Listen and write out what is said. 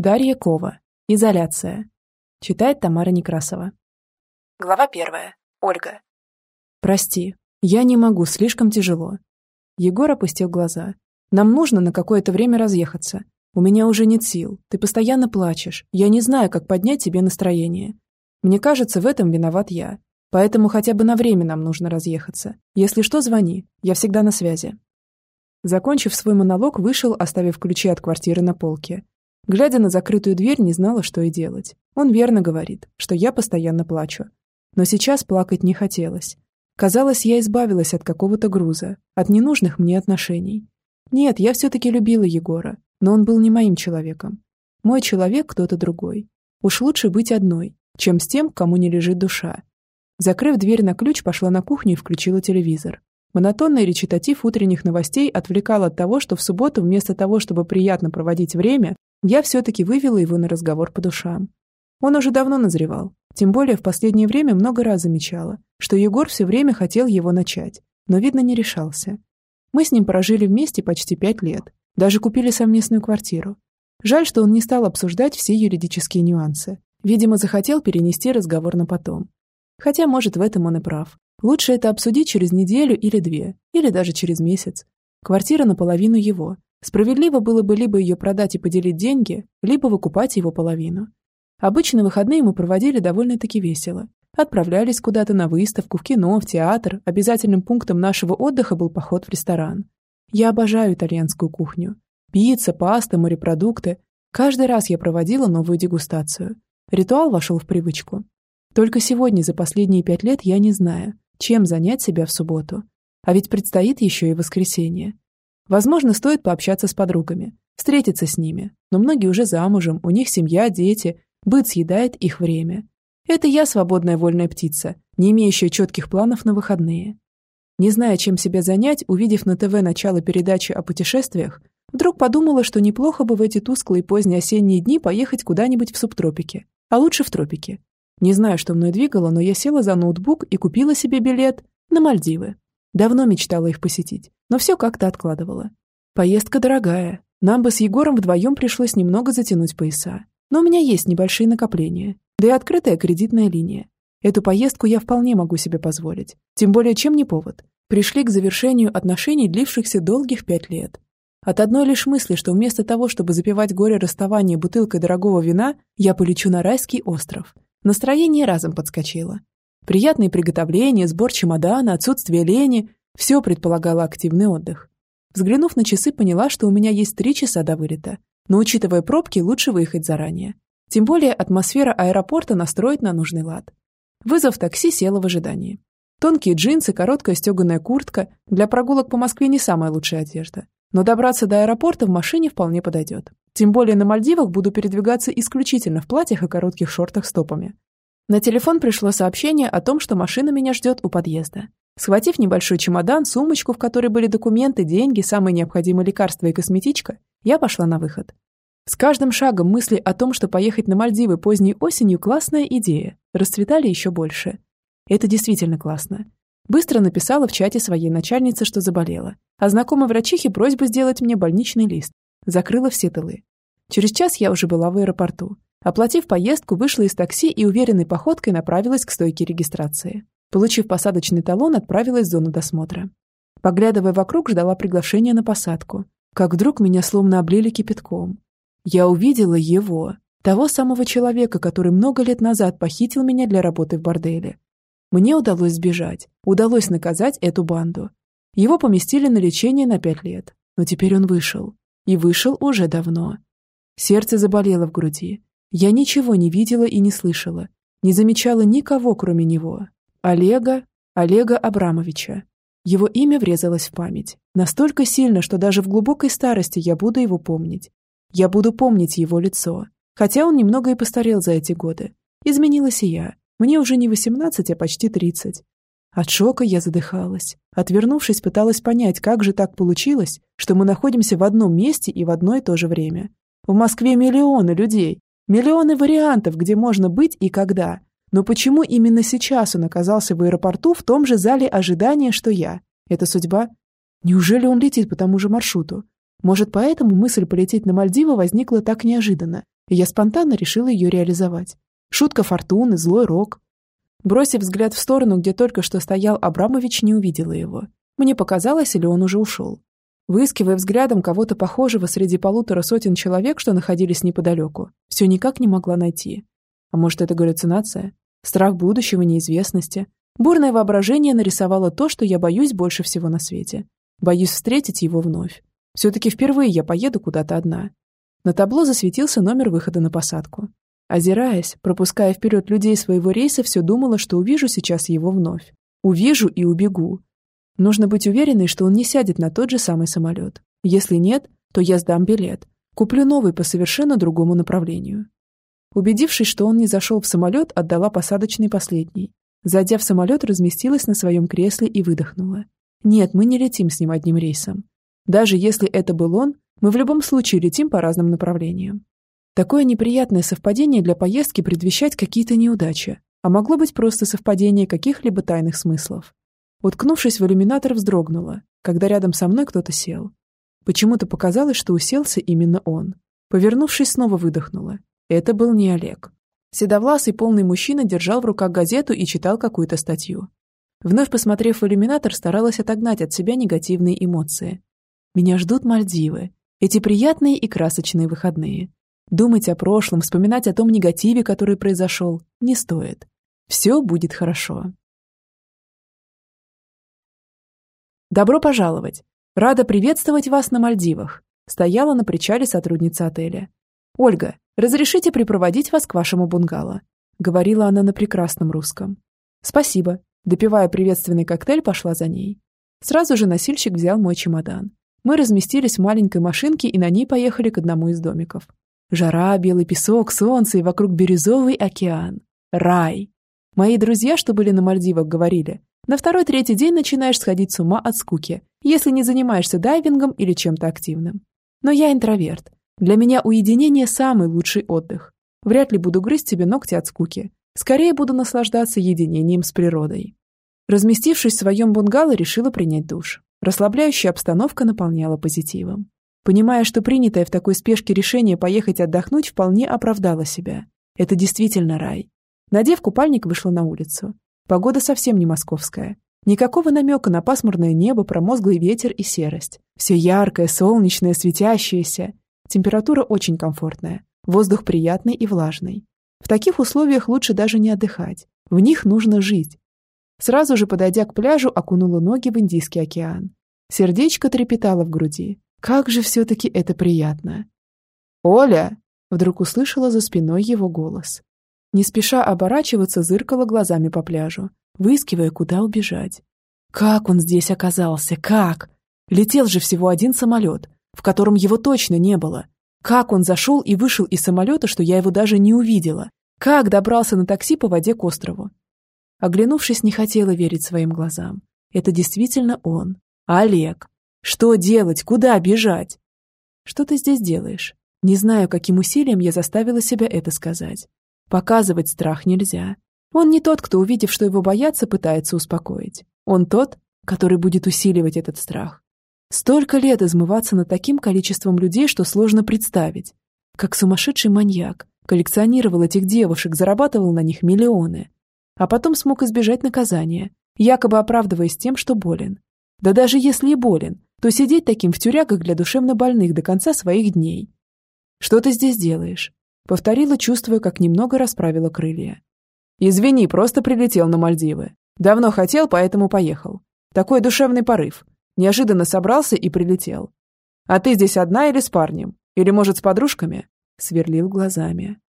Дарья Кова. Изоляция. Читает Тамара Некрасова. Глава первая. Ольга. Прости, я не могу, слишком тяжело. Егор опустил глаза. Нам нужно на какое-то время разъехаться. У меня уже нет сил. Ты постоянно плачешь. Я не знаю, как поднять тебе настроение. Мне кажется, в этом виноват я. Поэтому хотя бы на время нам нужно разъехаться. Если что, звони. Я всегда на связи. Закончив свой монолог, вышел, оставив ключи от квартиры на полке. Глядя на закрытую дверь, не знала, что и делать. Он верно говорит, что я постоянно плачу. Но сейчас плакать не хотелось. Казалось, я избавилась от какого-то груза, от ненужных мне отношений. Нет, я все-таки любила Егора, но он был не моим человеком. Мой человек кто-то другой. Уж лучше быть одной, чем с тем, кому не лежит душа. Закрыв дверь на ключ, пошла на кухню и включила телевизор. Монотонный речитатив утренних новостей отвлекал от того, что в субботу вместо того, чтобы приятно проводить время, я все-таки вывела его на разговор по душам. Он уже давно назревал, тем более в последнее время много раз замечала, что Егор все время хотел его начать, но, видно, не решался. Мы с ним прожили вместе почти пять лет, даже купили совместную квартиру. Жаль, что он не стал обсуждать все юридические нюансы. Видимо, захотел перенести разговор на потом. Хотя, может, в этом он и прав. Лучше это обсудить через неделю или две, или даже через месяц. Квартира наполовину его. Справедливо было бы либо ее продать и поделить деньги, либо выкупать его половину. Обычно выходные мы проводили довольно-таки весело. Отправлялись куда-то на выставку, в кино, в театр. Обязательным пунктом нашего отдыха был поход в ресторан. Я обожаю итальянскую кухню. Пицца, паста, морепродукты. Каждый раз я проводила новую дегустацию. Ритуал вошел в привычку. Только сегодня, за последние пять лет, я не знаю, чем занять себя в субботу. А ведь предстоит еще и воскресенье. Возможно, стоит пообщаться с подругами, встретиться с ними, но многие уже замужем, у них семья, дети, быт съедает их время. Это я свободная вольная птица, не имеющая четких планов на выходные. Не зная, чем себя занять, увидев на ТВ начало передачи о путешествиях, вдруг подумала, что неплохо бы в эти тусклые поздние осенние дни поехать куда-нибудь в субтропике, а лучше в тропике. Не знаю, что мной двигало, но я села за ноутбук и купила себе билет на Мальдивы. Давно мечтала их посетить, но все как-то откладывала. Поездка дорогая. Нам бы с Егором вдвоем пришлось немного затянуть пояса. Но у меня есть небольшие накопления, да и открытая кредитная линия. Эту поездку я вполне могу себе позволить. Тем более, чем не повод. Пришли к завершению отношений, длившихся долгих пять лет. От одной лишь мысли, что вместо того, чтобы запивать горе расставания бутылкой дорогого вина, я полечу на райский остров – Настроение разом подскочило. Приятные приготовления, сбор чемодана, отсутствие лени – все предполагало активный отдых. Взглянув на часы, поняла, что у меня есть три часа до вылета. Но учитывая пробки, лучше выехать заранее. Тем более атмосфера аэропорта настроит на нужный лад. Вызов такси села в ожидании. Тонкие джинсы, короткая стеганая куртка. Для прогулок по Москве не самая лучшая одежда. Но добраться до аэропорта в машине вполне подойдет. Тем более на Мальдивах буду передвигаться исключительно в платьях и коротких шортах с топами. На телефон пришло сообщение о том, что машина меня ждет у подъезда. Схватив небольшой чемодан, сумочку, в которой были документы, деньги, самые необходимые лекарства и косметичка, я пошла на выход. С каждым шагом мысли о том, что поехать на Мальдивы поздней осенью – классная идея, расцветали еще больше. Это действительно классно. Быстро написала в чате своей начальнице, что заболела, а знакомой врачихе просьбу сделать мне больничный лист. Закрыла все тылы. Через час я уже была в аэропорту. Оплатив поездку, вышла из такси и уверенной походкой направилась к стойке регистрации. Получив посадочный талон, отправилась в зону досмотра. Поглядывая вокруг, ждала приглашения на посадку. Как вдруг меня словно облили кипятком. Я увидела его, того самого человека, который много лет назад похитил меня для работы в борделе. Мне удалось сбежать, удалось наказать эту банду. Его поместили на лечение на пять лет, но теперь он вышел. И вышел уже давно. Сердце заболело в груди. Я ничего не видела и не слышала. Не замечала никого, кроме него. Олега, Олега Абрамовича. Его имя врезалось в память. Настолько сильно, что даже в глубокой старости я буду его помнить. Я буду помнить его лицо. Хотя он немного и постарел за эти годы. Изменилась и я. Мне уже не 18, а почти 30. От шока я задыхалась. Отвернувшись, пыталась понять, как же так получилось, что мы находимся в одном месте и в одно и то же время. В Москве миллионы людей, миллионы вариантов, где можно быть и когда. Но почему именно сейчас он оказался в аэропорту в том же зале ожидания, что я? Это судьба? Неужели он летит по тому же маршруту? Может, поэтому мысль полететь на Мальдивы возникла так неожиданно? и я спонтанно решила ее реализовать. Шутка фортуны, злой рок. Бросив взгляд в сторону, где только что стоял Абрамович, не увидела его. Мне показалось, или он уже ушел. Выискивая взглядом кого-то похожего среди полутора сотен человек, что находились неподалеку, все никак не могла найти. А может, это галлюцинация? Страх будущего, неизвестности? Бурное воображение нарисовало то, что я боюсь больше всего на свете. Боюсь встретить его вновь. Все-таки впервые я поеду куда-то одна. На табло засветился номер выхода на посадку. Озираясь, пропуская вперед людей своего рейса, все думала, что увижу сейчас его вновь. Увижу и убегу. Нужно быть уверенной, что он не сядет на тот же самый самолет. Если нет, то я сдам билет. Куплю новый по совершенно другому направлению. Убедившись, что он не зашел в самолет, отдала посадочный последний. Зайдя в самолет, разместилась на своем кресле и выдохнула. Нет, мы не летим с ним одним рейсом. Даже если это был он, мы в любом случае летим по разным направлениям. Такое неприятное совпадение для поездки предвещать какие-то неудачи, а могло быть просто совпадение каких-либо тайных смыслов. Уткнувшись в иллюминатор, вздрогнула, когда рядом со мной кто-то сел. Почему-то показалось, что уселся именно он. Повернувшись, снова выдохнула. Это был не Олег. Седовласый полный мужчина держал в руках газету и читал какую-то статью. Вновь посмотрев в иллюминатор, старалась отогнать от себя негативные эмоции. Меня ждут Мальдивы. Эти приятные и красочные выходные. Думать о прошлом, вспоминать о том негативе, который произошел, не стоит. Все будет хорошо. Добро пожаловать. Рада приветствовать вас на Мальдивах. Стояла на причале сотрудница отеля. Ольга, разрешите припроводить вас к вашему бунгало. Говорила она на прекрасном русском. Спасибо. Допивая приветственный коктейль, пошла за ней. Сразу же носильщик взял мой чемодан. Мы разместились в маленькой машинке и на ней поехали к одному из домиков. Жара, белый песок, солнце и вокруг бирюзовый океан. Рай. Мои друзья, что были на Мальдивах, говорили, на второй-третий день начинаешь сходить с ума от скуки, если не занимаешься дайвингом или чем-то активным. Но я интроверт. Для меня уединение – самый лучший отдых. Вряд ли буду грызть тебе ногти от скуки. Скорее буду наслаждаться единением с природой. Разместившись в своем бунгало, решила принять душ. Расслабляющая обстановка наполняла позитивом понимая, что принятое в такой спешке решение поехать отдохнуть вполне оправдало себя. Это действительно рай. Надев купальник, вышла на улицу. Погода совсем не московская. Никакого намека на пасмурное небо, промозглый ветер и серость. Все яркое, солнечное, светящееся. Температура очень комфортная. Воздух приятный и влажный. В таких условиях лучше даже не отдыхать. В них нужно жить. Сразу же, подойдя к пляжу, окунула ноги в Индийский океан. Сердечко трепетало в груди. Как же все-таки это приятно. «Оля!» — вдруг услышала за спиной его голос. Не спеша оборачиваться, зыркала глазами по пляжу, выискивая, куда убежать. Как он здесь оказался? Как? Летел же всего один самолет, в котором его точно не было. Как он зашел и вышел из самолета, что я его даже не увидела? Как добрался на такси по воде к острову? Оглянувшись, не хотела верить своим глазам. Это действительно он. Олег. Что делать? Куда бежать? Что ты здесь делаешь? Не знаю, каким усилием я заставила себя это сказать. Показывать страх нельзя. Он не тот, кто, увидев, что его боятся, пытается успокоить. Он тот, который будет усиливать этот страх. Столько лет измываться над таким количеством людей, что сложно представить. Как сумасшедший маньяк. Коллекционировал этих девушек, зарабатывал на них миллионы. А потом смог избежать наказания, якобы оправдываясь тем, что болен. Да даже если и болен, то сидеть таким в тюрягах для душевнобольных до конца своих дней. «Что ты здесь делаешь?» Повторила, чувствуя, как немного расправила крылья. «Извини, просто прилетел на Мальдивы. Давно хотел, поэтому поехал. Такой душевный порыв. Неожиданно собрался и прилетел. А ты здесь одна или с парнем? Или, может, с подружками?» Сверлил глазами.